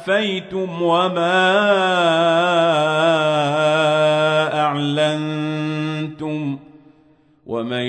اخفيتم وما اعلنتم ومن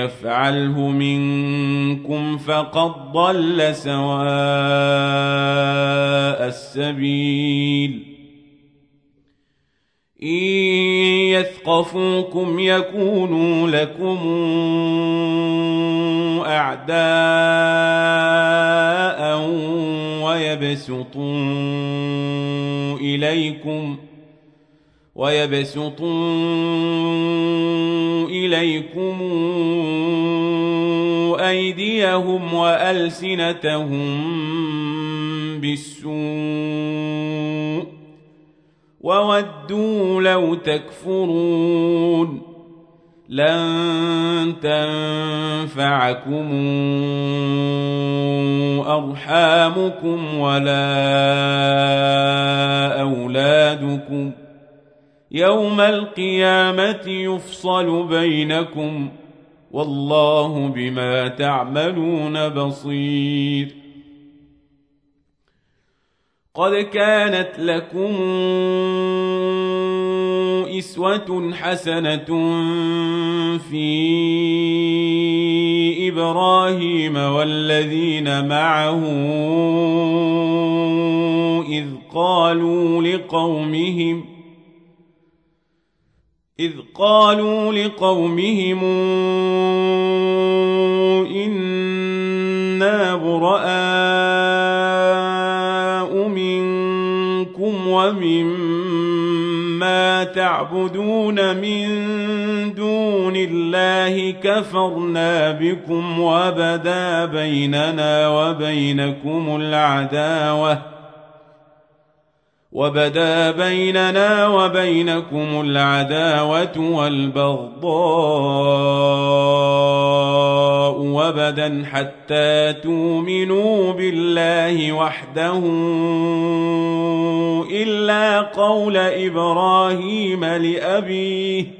يفعله منكم فقد ضل سواء السبيل إن يثقفوكم يكونوا لكم أعداء ويبسطوا إليكم ويبسطوا إليكم أيديهم وألسنتهم بالسوء وودوا لو تكفرون. لن تنفعكم أرحامكم ولا أولادكم يوم القيامة يفصل بينكم والله بما تعملون بصير. قد كانت لكم إسوة حسنة في إبراهيم والذين معه إذ قالوا لقومهم إذ قالوا لقومهم إنا براء منكم ومما تعبدون من الله كفرنا بكم وبدا بيننا وبينكم العداوة وبدا بيننا وبينكم العداوة والبغضاء وبدا حتى تؤمنوا بالله وحده إلا قول إبراهيم لأبيه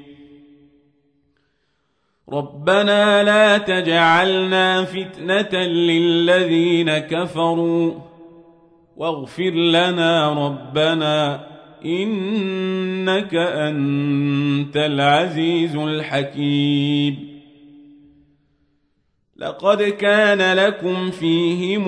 ربنا لا تجعلنا فتنة للذين كفروا. واغفر لنا ربنا إنك أنت العزيز الحكيم. لقد كان لكم فيهم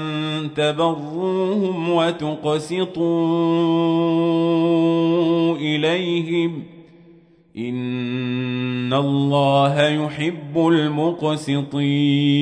تبروهم وتقسطوا إليهم إن الله يحب المقسطين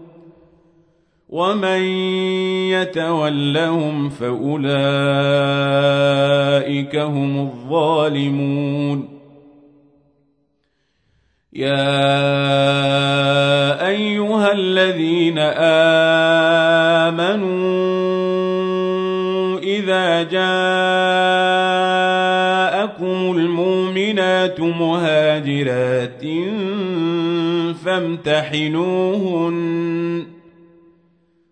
ومن يتولهم فأولئك هم الظالمون يا أيها الذين آمنوا إذا جاءكم المؤمنات مهاجرات فامتحنوهن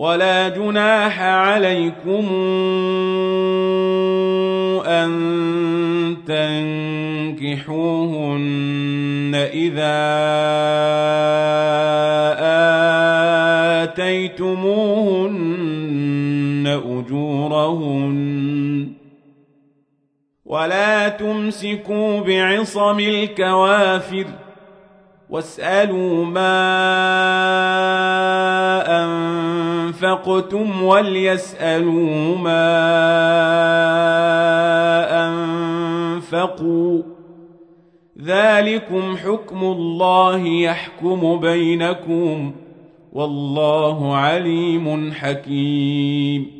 ولا جناح عليكم أن تنكحوهن إذا آتيتموهن أجورهن. ولا تمسكوا بعصم الكوافر. واسألوا ما أنفقتم وليسألوا ما أنفقوا ذلكم حكم الله يحكم بينكم والله عليم حكيم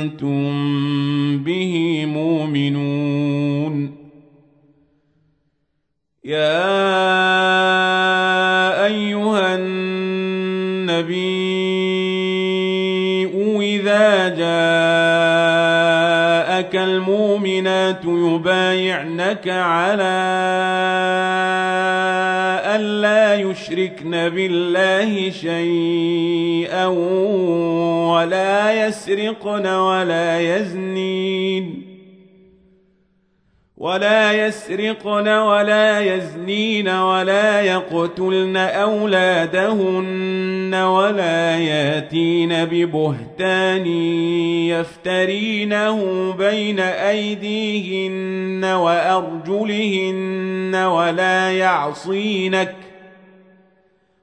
أنتم به مؤمنون. يا أيها النبي إذا جاءك المؤمنات يبايعنك على يشركن بالله شيئا ولا يسرقن ولا يزنين. ولا يسرقن ولا يزنين ولا يقتلن أولادهن ولا ياتين ببهتان يفترينه بين أيديهن وأرجلهن ولا يعصينك